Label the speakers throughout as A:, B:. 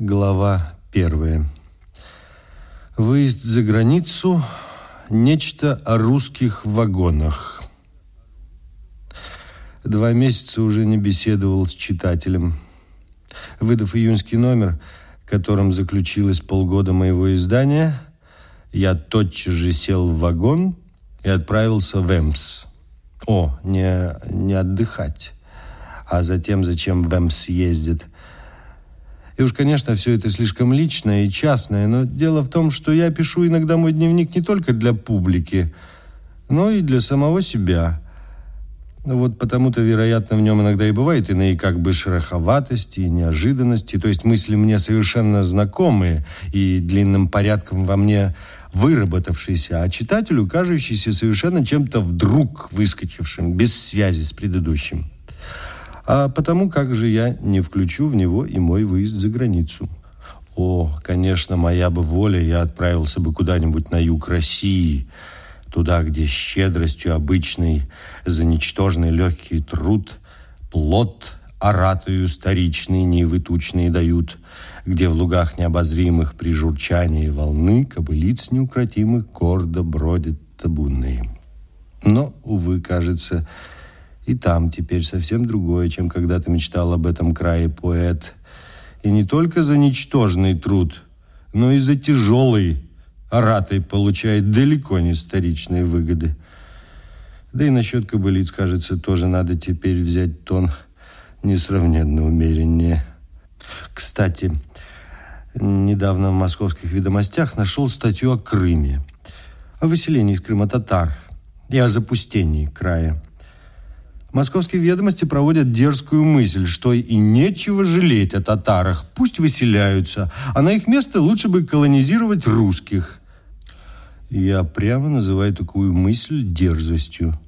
A: Глава первая. Выезд за границу. Нечто о русских вагонах. Два месяца уже не беседовал с читателем. Выдав июньский номер, которым заключилось полгода моего издания, я тотчас же сел в вагон и отправился в Эмс. О, не, не отдыхать, а затем, зачем в Эмс ездит – и уж, конечно, все это слишком личное и частное, но дело в том, что я пишу иногда мой дневник не только для публики, но и для самого себя. Вот потому-то, вероятно, в нем иногда и бывают иные как бы шероховатости и неожиданности, то есть мысли мне совершенно знакомые и длинным порядком во мне выработавшиеся, а читателю кажущиеся совершенно чем-то вдруг выскочившим, без связи с предыдущим. А потому как же я не включу в него и мой выезд за границу? О, конечно, моя бы воля, я отправился бы куда-нибудь на юг России, туда, где щедростью обычный за ничтожный легкий труд плод оратую старичный нивы тучные дают, где в лугах необозримых при журчании волны кобылиц неукротимых гордо бродят табунные. Но, увы, кажется, и там теперь совсем другое, чем когда-то мечтал об этом крае поэт. И не только за ничтожный труд, но и за тяжелый оратой получает далеко не старичные выгоды. Да и насчет кобылиц, кажется, тоже надо теперь взять тон несравненно умереннее. Кстати, недавно в московских ведомостях нашел статью о Крыме, о выселении из Крыма татар и о запустении края. Московские ведомости проводят дерзкую мысль, что и нечего жалеть о татарах, пусть выселяются, а на их место лучше бы колонизировать русских. Я прямо называю такую мысль дерзостью.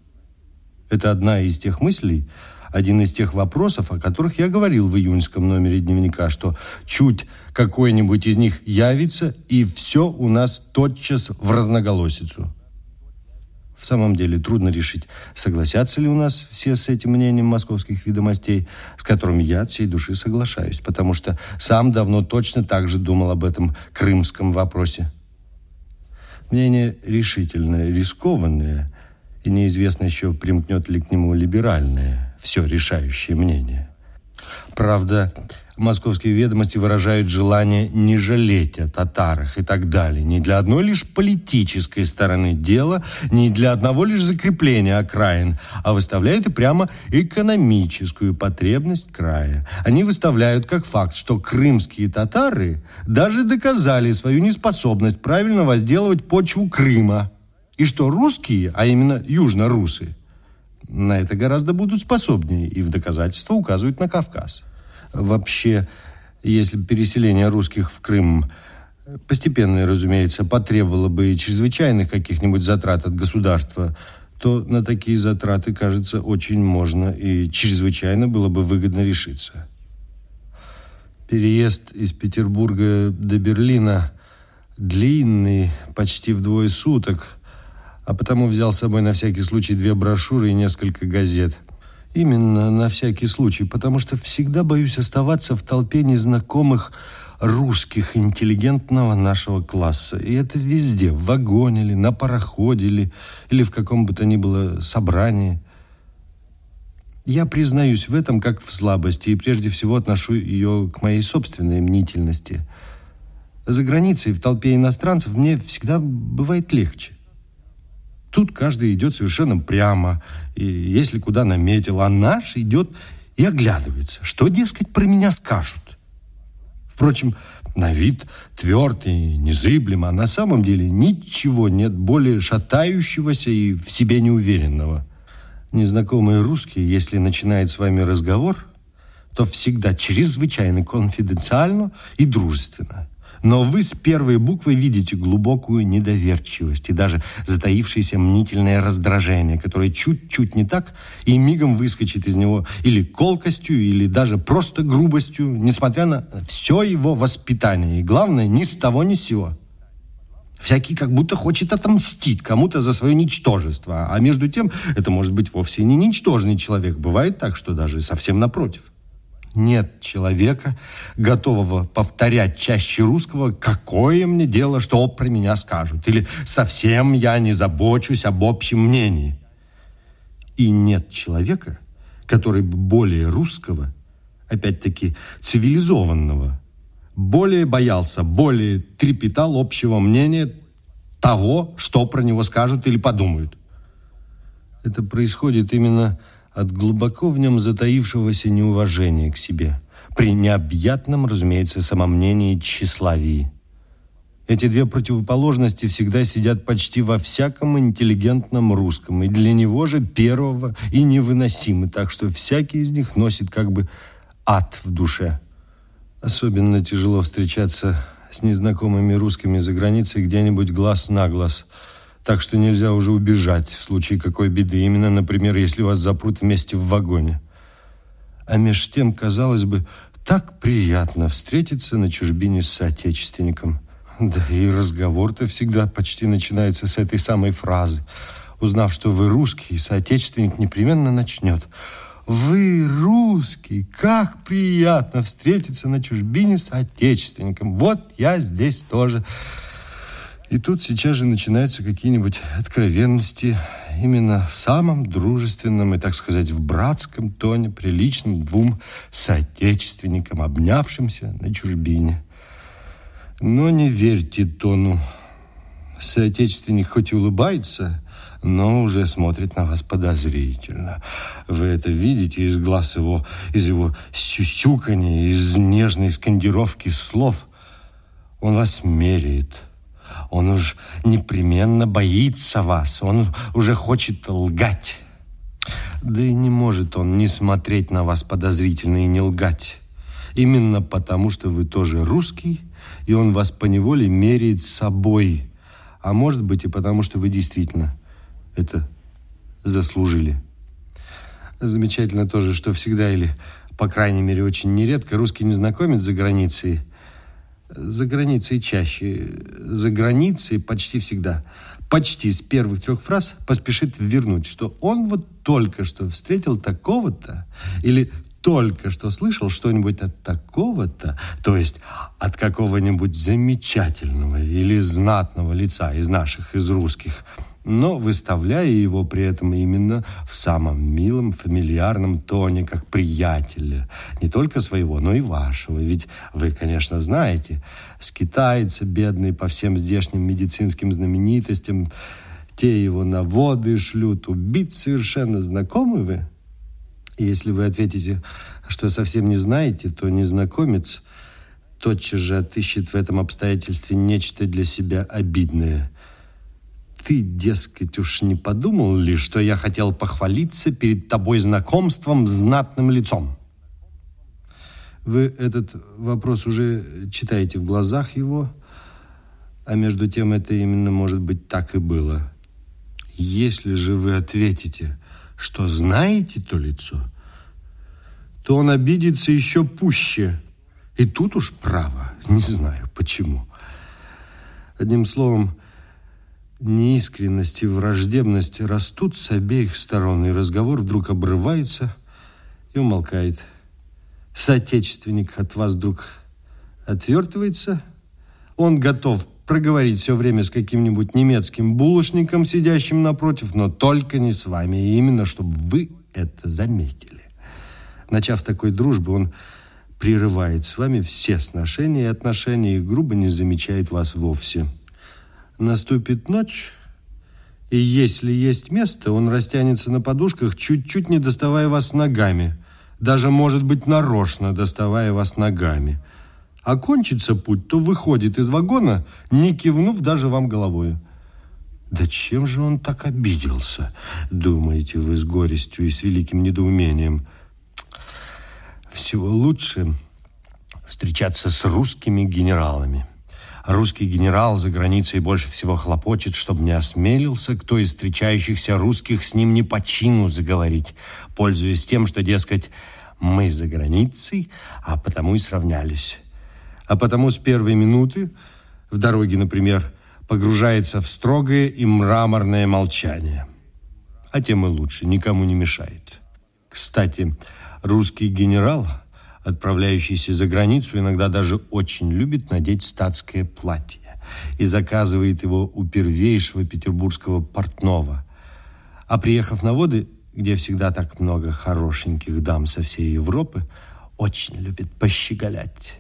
A: Это одна из тех мыслей, один из тех вопросов, о которых я говорил в июньском номере дневника, что чуть какой-нибудь из них явится, и все у нас тотчас в разноголосицу. В самом деле трудно решить, согласятся ли у нас все с этим мнением московских ведомостей, с которым я от всей души соглашаюсь, потому что сам давно точно так же думал об этом крымском вопросе. Мнение решительное, рискованное, и неизвестно еще, примкнет ли к нему либеральное, все решающее мнение. Правда, московские ведомости выражают желание не жалеть о татарах и так далее. Не для одной лишь политической стороны дела, не для одного лишь закрепления окраин, а выставляют и прямо экономическую потребность края. Они выставляют как факт, что крымские татары даже доказали свою неспособность правильно возделывать почву Крыма. И что русские, а именно южно-русы, на это гораздо будут способнее и в доказательство указывают на Кавказ. Вообще, если переселение русских в Крым постепенно, разумеется, потребовало бы чрезвычайных каких-нибудь затрат от государства, то на такие затраты, кажется, очень можно и чрезвычайно было бы выгодно решиться. Переезд из Петербурга до Берлина длинный, почти вдвое суток, а потому взял с собой на всякий случай две брошюры и несколько газет – Именно на всякий случай, потому что всегда боюсь оставаться в толпе незнакомых русских интеллигентного нашего класса. И это везде, в вагоне ли, на пароходе ли, или в каком бы то ни было собрании. Я признаюсь в этом как в слабости, и прежде всего отношу ее к моей собственной мнительности. За границей, в толпе иностранцев, мне всегда бывает легче. Тут каждый идет совершенно прямо, и если куда наметил, а наш идет и оглядывается. Что, дескать, про меня скажут? Впрочем, на вид твердый, незыблем, а на самом деле ничего нет более шатающегося и в себе неуверенного. Незнакомый русский, если начинает с вами разговор, то всегда чрезвычайно конфиденциально и дружественно – но вы с первой буквы видите глубокую недоверчивость и даже затаившееся мнительное раздражение, которое чуть-чуть не так и мигом выскочит из него или колкостью, или даже просто грубостью, несмотря на все его воспитание. И главное, ни с того, ни с сего. Всякий как будто хочет отомстить кому-то за свое ничтожество. А между тем, это может быть вовсе не ничтожный человек. Бывает так, что даже совсем напротив. Нет человека, готового повторять чаще русского «какое мне дело, что про меня скажут» или «совсем я не забочусь об общем мнении». И нет человека, который бы более русского, опять-таки цивилизованного, более боялся, более трепетал общего мнения того, что про него скажут или подумают. Это происходит именно от глубоко в нем затаившегося неуважения к себе, при необъятном, разумеется, самомнении и тщеславии. Эти две противоположности всегда сидят почти во всяком интеллигентном русском, и для него же первого и невыносимы, так что всякий из них носит как бы ад в душе. Особенно тяжело встречаться с незнакомыми русскими за границей где-нибудь глаз на глаз – так что нельзя уже убежать в случае какой беды. Именно, например, если вас запрут вместе в вагоне. А меж тем, казалось бы, так приятно встретиться на чужбине с соотечественником. Да и разговор-то всегда почти начинается с этой самой фразы. Узнав, что вы русский, соотечественник непременно начнет. Вы русский, как приятно встретиться на чужбине с отечественником. Вот я здесь тоже. И тут сейчас же начинаются какие-нибудь откровенности именно в самом дружественном и, так сказать, в братском тоне, приличным двум соотечественникам, обнявшимся на чужбине. Но не верьте тону. Соотечественник хоть и улыбается, но уже смотрит на вас подозрительно. Вы это видите из глаз его, из его сюсюканья, из нежной скандировки слов. Он вас меряет – он уж непременно боится вас. Он уже хочет лгать. Да и не может он не смотреть на вас подозрительно и не лгать. Именно потому, что вы тоже русский, и он вас поневоле меряет собой. А может быть и потому, что вы действительно это заслужили. Замечательно тоже, что всегда или, по крайней мере, очень нередко русский незнакомец за границей – за границей чаще, за границей почти всегда, почти с первых трех фраз поспешит вернуть, что он вот только что встретил такого-то или только что слышал что-нибудь от такого-то, то есть от какого-нибудь замечательного или знатного лица из наших, из русских – но выставляя его при этом именно в самом милом, фамильярном тоне, как приятеля, не только своего, но и вашего. Ведь вы, конечно, знаете, скитается бедный по всем здешним медицинским знаменитостям, те его на воды шлют, убить совершенно знакомы вы? Если вы ответите, что совсем не знаете, то незнакомец тотчас же отыщет в этом обстоятельстве нечто для себя обидное – ты, дескать, уж не подумал ли, что я хотел похвалиться перед тобой знакомством с знатным лицом? Вы этот вопрос уже читаете в глазах его, а между тем это именно, может быть, так и было. Если же вы ответите, что знаете то лицо, то он обидится еще пуще. И тут уж право, не знаю почему. Одним словом, неискренность и враждебность растут с обеих сторон, и разговор вдруг обрывается и умолкает. Соотечественник от вас вдруг отвертывается, он готов проговорить все время с каким-нибудь немецким булочником, сидящим напротив, но только не с вами, и именно чтобы вы это заметили. Начав с такой дружбы, он прерывает с вами все сношения и отношения и грубо не замечает вас вовсе. Наступит ночь, и если есть место, он растянется на подушках, чуть-чуть не доставая вас ногами. Даже, может быть, нарочно доставая вас ногами. А кончится путь, то выходит из вагона, не кивнув даже вам головой. Да чем же он так обиделся, думаете вы с горестью и с великим недоумением? Всего лучше встречаться с русскими генералами. Русский генерал за границей больше всего хлопочет, чтобы не осмелился кто из встречающихся русских с ним не по чину заговорить, пользуясь тем, что, дескать, мы за границей, а потому и сравнялись. А потому с первой минуты в дороге, например, погружается в строгое и мраморное молчание. А тем и лучше, никому не мешает. Кстати, русский генерал отправляющийся за границу, иногда даже очень любит надеть статское платье и заказывает его у первейшего петербургского портного. А приехав на воды, где всегда так много хорошеньких дам со всей Европы, очень любит пощеголять.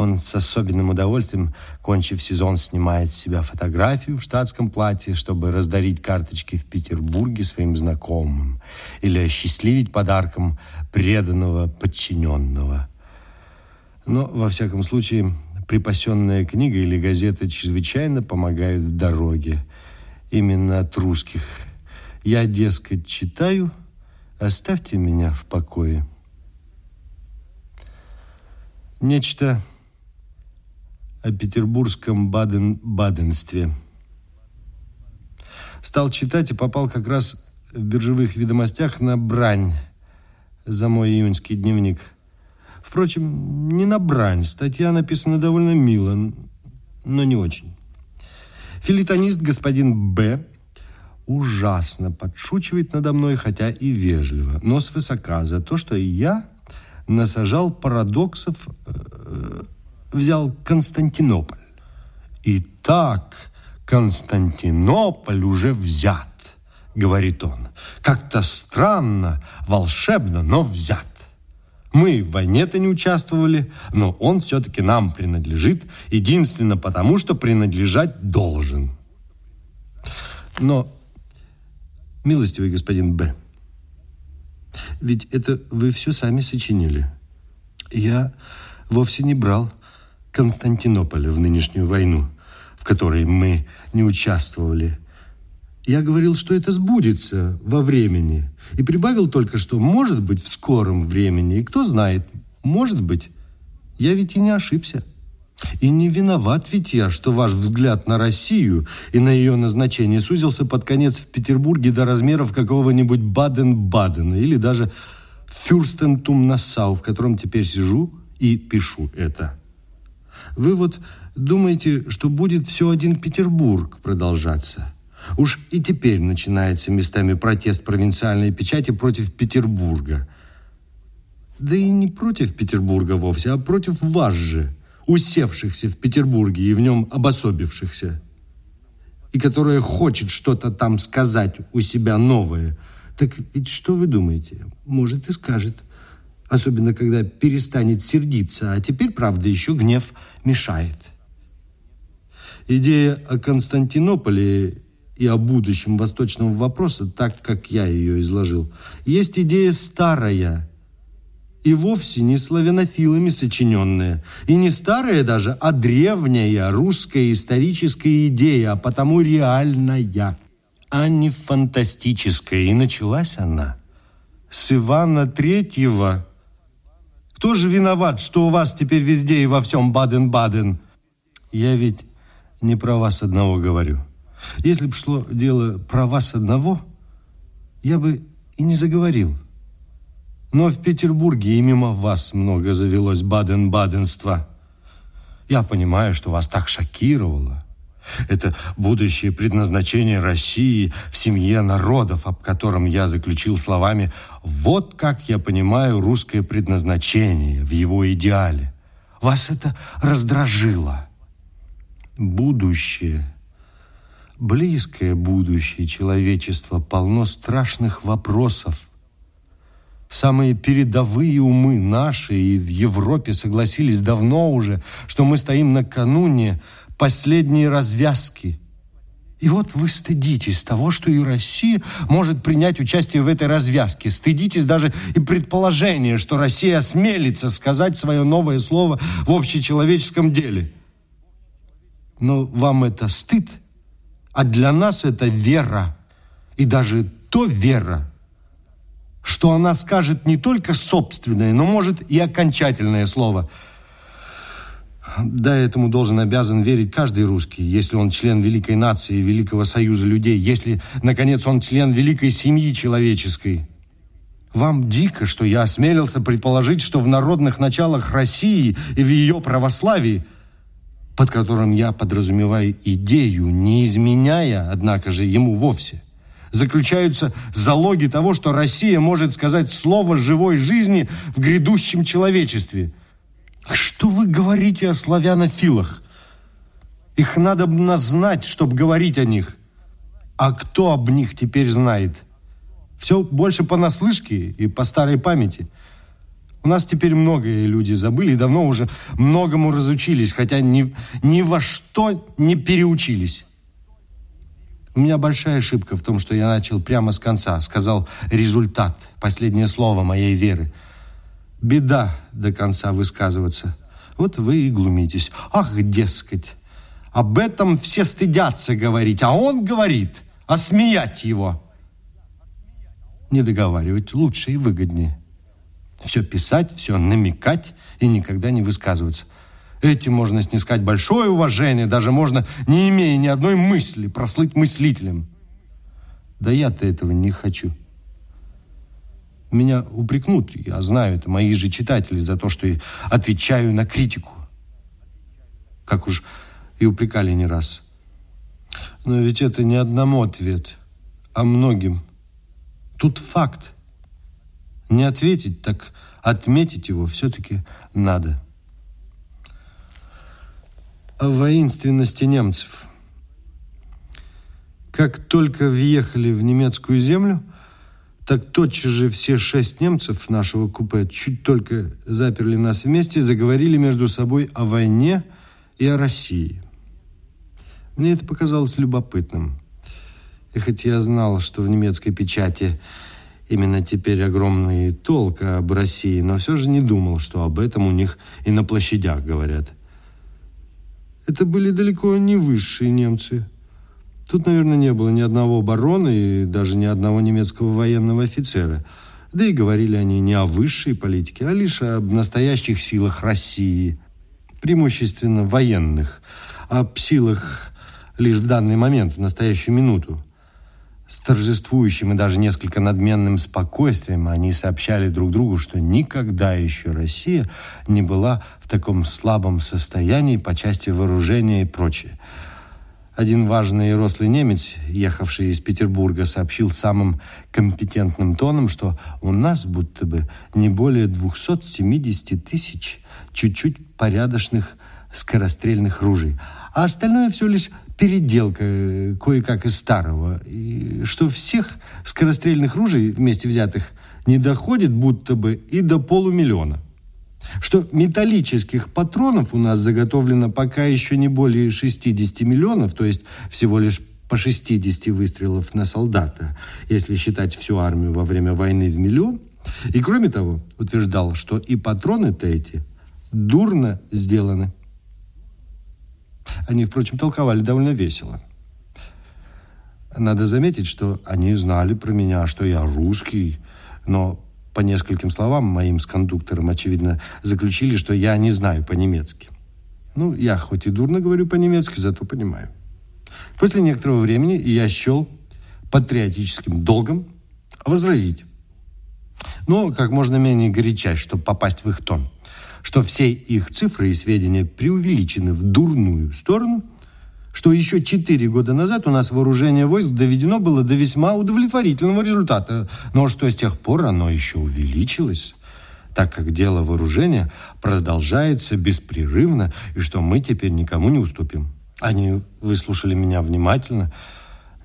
A: Он с особенным удовольствием, кончив сезон, снимает с себя фотографию в штатском платье, чтобы раздарить карточки в Петербурге своим знакомым или осчастливить подарком преданного подчиненного. Но, во всяком случае, припасенная книга или газета чрезвычайно помогают в дороге. Именно от русских. Я, дескать, читаю, оставьте меня в покое. Нечто о петербургском Баден-Баденстве. Стал читать и попал как раз в биржевых ведомостях на брань за мой июньский дневник. Впрочем, не на брань. Статья написана довольно мило, но не очень. Филитонист господин Б. ужасно подшучивает надо мной, хотя и вежливо, но свысока за то, что я насажал парадоксов э, взял Константинополь. Итак, Константинополь уже взят, говорит он. Как-то странно, волшебно, но взят. Мы в войне-то не участвовали, но он все-таки нам принадлежит, единственно потому, что принадлежать должен. Но, милостивый господин Б., ведь это вы все сами сочинили. Я вовсе не брал Константинополя в нынешнюю войну, в которой мы не участвовали. Я говорил, что это сбудется во времени. И прибавил только, что может быть в скором времени. И кто знает, может быть. Я ведь и не ошибся. И не виноват ведь я, что ваш взгляд на Россию и на ее назначение сузился под конец в Петербурге до размеров какого-нибудь Баден-Бадена или даже Фюрстентум-Нассау, в котором теперь сижу и пишу это. Вы вот думаете, что будет все один Петербург продолжаться? Уж и теперь начинается местами протест провинциальной печати против Петербурга. Да и не против Петербурга вовсе, а против вас же, усевшихся в Петербурге и в нем обособившихся. И которая хочет что-то там сказать у себя новое. Так ведь что вы думаете? Может и скажет – особенно когда перестанет сердиться, а теперь, правда, еще гнев мешает. Идея о Константинополе и о будущем восточного вопроса, так как я ее изложил, есть идея старая и вовсе не славянофилами сочиненная, и не старая даже, а древняя русская историческая идея, а потому реальная, а не фантастическая. И началась она с Ивана Третьего – кто же виноват, что у вас теперь везде и во всем Баден-Баден? Я ведь не про вас одного говорю. Если бы шло дело про вас одного, я бы и не заговорил. Но в Петербурге и мимо вас много завелось Баден-Баденства. Я понимаю, что вас так шокировало. Это будущее предназначение России в семье народов, об котором я заключил словами «Вот как я понимаю русское предназначение в его идеале». Вас это раздражило. Будущее, близкое будущее человечества полно страшных вопросов. Самые передовые умы наши и в Европе согласились давно уже, что мы стоим накануне последние развязки. И вот вы стыдитесь того, что и Россия может принять участие в этой развязке. Стыдитесь даже и предположения, что Россия осмелится сказать свое новое слово в общечеловеческом деле. Но вам это стыд, а для нас это вера. И даже то вера, что она скажет не только собственное, но, может, и окончательное слово – да, этому должен обязан верить каждый русский, если он член великой нации, великого союза людей, если, наконец, он член великой семьи человеческой. Вам дико, что я осмелился предположить, что в народных началах России и в ее православии, под которым я подразумеваю идею, не изменяя, однако же, ему вовсе, заключаются залоги того, что Россия может сказать слово живой жизни в грядущем человечестве. Что вы говорите о славянофилах? Их надо бы знать, чтобы говорить о них. А кто об них теперь знает? Все больше понаслышке и по старой памяти. У нас теперь многое люди забыли давно уже многому разучились, хотя ни, ни во что не переучились. У меня большая ошибка в том, что я начал прямо с конца, сказал результат, последнее слово моей веры. Беда до конца высказываться. Вот вы и глумитесь. Ах, дескать, об этом все стыдятся говорить, а он говорит, а смеять его. Не договаривать лучше и выгоднее. Все писать, все намекать и никогда не высказываться. Этим можно снискать большое уважение, даже можно, не имея ни одной мысли, прослыть мыслителем. Да я-то этого не хочу. Меня упрекнут, я знаю, это мои же читатели, за то, что я отвечаю на критику. Как уж и упрекали не раз. Но ведь это не одному ответ, а многим. Тут факт. Не ответить, так отметить его все-таки надо о воинственности немцев. Как только въехали в немецкую землю, так тотчас же все шесть немцев нашего купе чуть только заперли нас вместе, заговорили между собой о войне и о России. Мне это показалось любопытным. И хоть я знал, что в немецкой печати именно теперь огромный толк об России, но все же не думал, что об этом у них и на площадях говорят – это были далеко не высшие немцы. Тут, наверное, не было ни одного барона и даже ни одного немецкого военного офицера. Да и говорили они не о высшей политике, а лишь об настоящих силах России, преимущественно военных, об силах лишь в данный момент, в настоящую минуту. С торжествующим и даже несколько надменным спокойствием они сообщали друг другу, что никогда еще Россия не была в таком слабом состоянии по части вооружения и прочее. Один важный и рослый немец, ехавший из Петербурга, сообщил самым компетентным тоном, что у нас будто бы не более 270 тысяч чуть-чуть порядочных скорострельных ружей, а остальное все лишь переделка э, кое-как из старого, и что всех скорострельных ружей вместе взятых не доходит будто бы и до полумиллиона. Что металлических патронов у нас заготовлено пока еще не более 60 миллионов, то есть всего лишь по 60 выстрелов на солдата, если считать всю армию во время войны в миллион. И кроме того, утверждал, что и патроны-то эти дурно сделаны. Они, впрочем, толковали довольно весело. Надо заметить, что они знали про меня, что я русский, но по нескольким словам моим с кондуктором, очевидно, заключили, что я не знаю по-немецки. Ну, я хоть и дурно говорю по-немецки, зато понимаю. После некоторого времени я счел патриотическим долгом возразить. Но как можно менее горячать, чтобы попасть в их тон – что все их цифры и сведения преувеличены в дурную сторону, что еще четыре года назад у нас вооружение войск доведено было до весьма удовлетворительного результата, но что с тех пор оно еще увеличилось, так как дело вооружения продолжается беспрерывно, и что мы теперь никому не уступим. Они выслушали меня внимательно,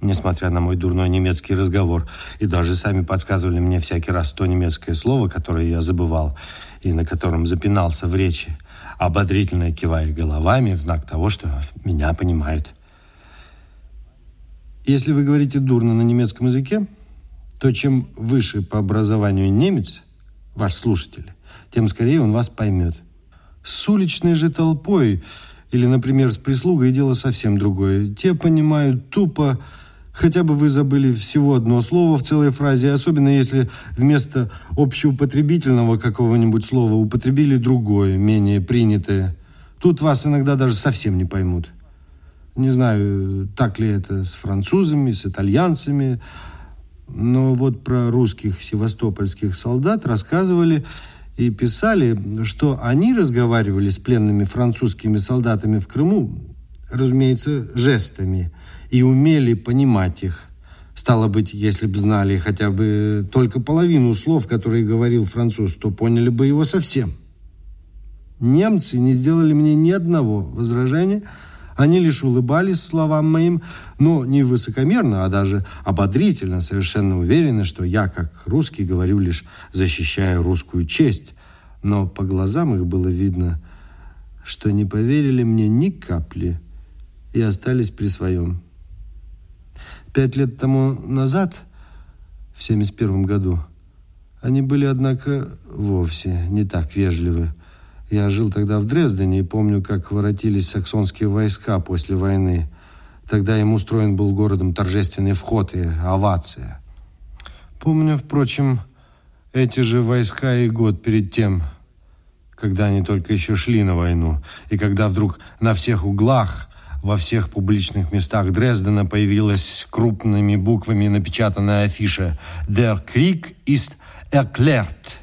A: несмотря на мой дурной немецкий разговор, и даже сами подсказывали мне всякий раз то немецкое слово, которое я забывал и на котором запинался в речи, ободрительно кивая головами в знак того, что меня понимают. Если вы говорите дурно на немецком языке, то чем выше по образованию немец, ваш слушатель, тем скорее он вас поймет. С уличной же толпой или, например, с прислугой дело совсем другое. Те понимают тупо, Хотя бы вы забыли всего одно слово в целой фразе, особенно если вместо общеупотребительного какого-нибудь слова употребили другое, менее принятое. Тут вас иногда даже совсем не поймут. Не знаю, так ли это с французами, с итальянцами, но вот про русских севастопольских солдат рассказывали и писали, что они разговаривали с пленными французскими солдатами в Крыму, разумеется, жестами – и умели понимать их, Стало быть, если бы знали хотя бы только половину слов, которые говорил француз, то поняли бы его совсем. Немцы не сделали мне ни одного возражения. Они лишь улыбались словам моим, но не высокомерно, а даже ободрительно, совершенно уверены, что я, как русский, говорю лишь защищая русскую честь. Но по глазам их было видно, что не поверили мне ни капли и остались при своем. Пять лет тому назад, в 71 году, они были, однако, вовсе не так вежливы. Я жил тогда в Дрездене и помню, как воротились саксонские войска после войны. Тогда им устроен был городом торжественный вход и овация. Помню, впрочем, эти же войска и год перед тем, когда они только еще шли на войну, и когда вдруг на всех углах во всех публичных местах Дрездена появилась крупными буквами напечатанная афиша «Der Krieg ist erklärt».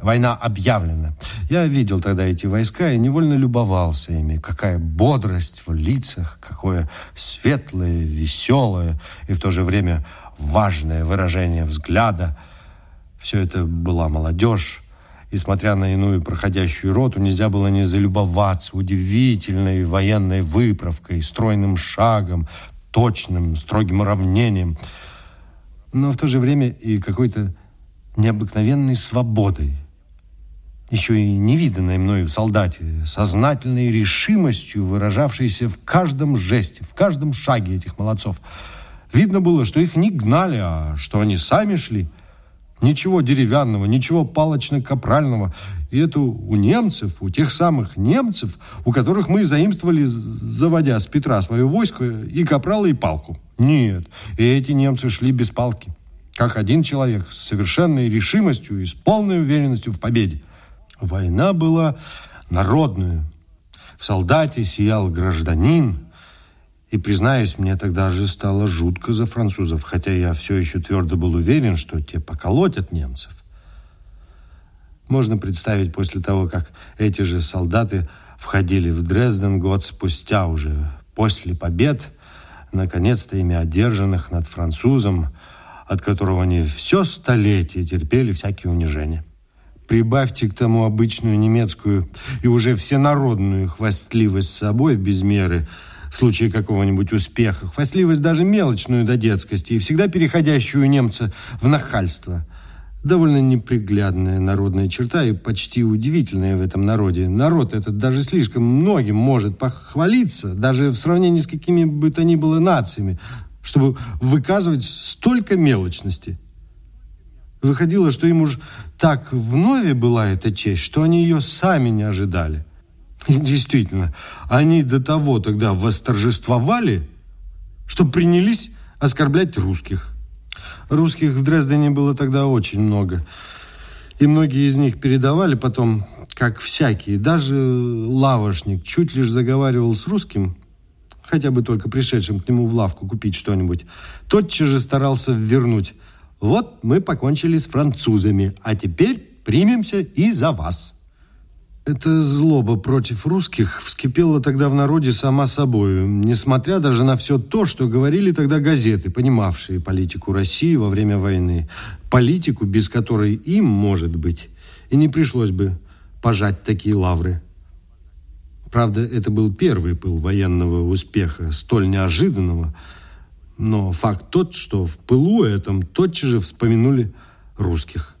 A: Война объявлена. Я видел тогда эти войска и невольно любовался ими. Какая бодрость в лицах, какое светлое, веселое и в то же время важное выражение взгляда. Все это была молодежь, и, смотря на иную проходящую роту, нельзя было не залюбоваться удивительной военной выправкой, стройным шагом, точным, строгим уравнением, но в то же время и какой-то необыкновенной свободой, еще и невиданной мною в солдате, сознательной решимостью, выражавшейся в каждом жесте, в каждом шаге этих молодцов. Видно было, что их не гнали, а что они сами шли – Ничего деревянного, ничего палочно-капрального. И это у немцев, у тех самых немцев, у которых мы заимствовали, заводя с Петра свое войско, и капрала, и палку. Нет, и эти немцы шли без палки. Как один человек, с совершенной решимостью и с полной уверенностью в победе. Война была народную. В солдате сиял гражданин, и, признаюсь, мне тогда же стало жутко за французов, хотя я все еще твердо был уверен, что те поколотят немцев. Можно представить после того, как эти же солдаты входили в Дрезден год спустя уже, после побед, наконец-то ими одержанных над французом, от которого они все столетие терпели всякие унижения. Прибавьте к тому обычную немецкую и уже всенародную хвастливость собой без меры – в случае какого-нибудь успеха, хвастливость даже мелочную до детскости и всегда переходящую немца в нахальство. Довольно неприглядная народная черта и почти удивительная в этом народе. Народ этот даже слишком многим может похвалиться, даже в сравнении с какими бы то ни было нациями, чтобы выказывать столько мелочности. Выходило, что им уж так вновь была эта честь, что они ее сами не ожидали. Действительно, они до того тогда восторжествовали, что принялись оскорблять русских. Русских в Дрездене было тогда очень много. И многие из них передавали потом, как всякие. Даже лавошник чуть лишь заговаривал с русским, хотя бы только пришедшим к нему в лавку купить что-нибудь, тотчас же старался вернуть. Вот мы покончили с французами, а теперь примемся и за вас. Эта злоба против русских вскипела тогда в народе сама собой, несмотря даже на все то, что говорили тогда газеты, понимавшие политику России во время войны. Политику, без которой им, может быть, и не пришлось бы пожать такие лавры. Правда, это был первый пыл военного успеха, столь неожиданного, но факт тот, что в пылу этом тотчас же вспомянули русских.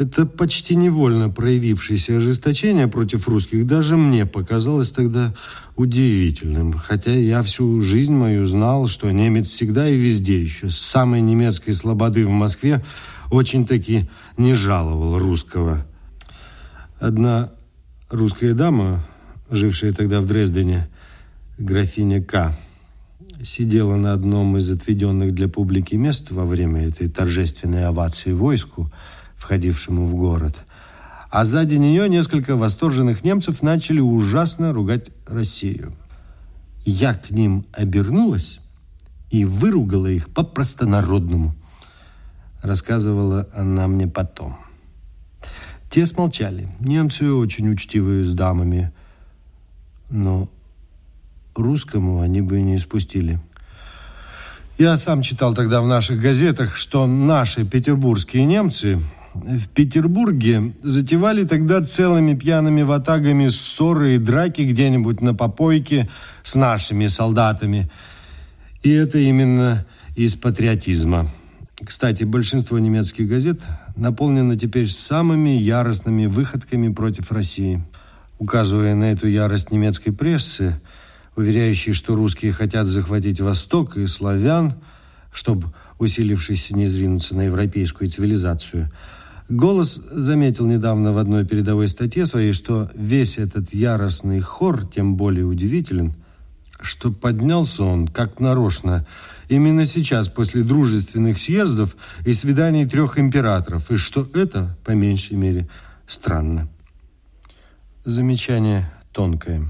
A: Это почти невольно проявившееся ожесточение против русских даже мне показалось тогда удивительным. Хотя я всю жизнь мою знал, что немец всегда и везде еще с самой немецкой слободы в Москве очень-таки не жаловал русского. Одна русская дама, жившая тогда в Дрездене, графиня К., сидела на одном из отведенных для публики мест во время этой торжественной овации войску – входившему в город. А сзади нее несколько восторженных немцев начали ужасно ругать Россию. Я к ним обернулась и выругала их по-простонародному. Рассказывала она мне потом. Те смолчали. Немцы очень учтивые с дамами. Но русскому они бы не спустили. Я сам читал тогда в наших газетах, что наши петербургские немцы в Петербурге затевали тогда целыми пьяными ватагами ссоры и драки где-нибудь на попойке с нашими солдатами. И это именно из патриотизма. Кстати, большинство немецких газет наполнено теперь самыми яростными выходками против России. Указывая на эту ярость немецкой прессы, уверяющей, что русские хотят захватить Восток и славян, чтобы, усилившись, не зринуться на европейскую цивилизацию, Голос заметил недавно в одной передовой статье своей, что весь этот яростный хор тем более удивителен, что поднялся он как нарочно именно сейчас, после дружественных съездов и свиданий трех императоров, и что это, по меньшей мере, странно. Замечание тонкое.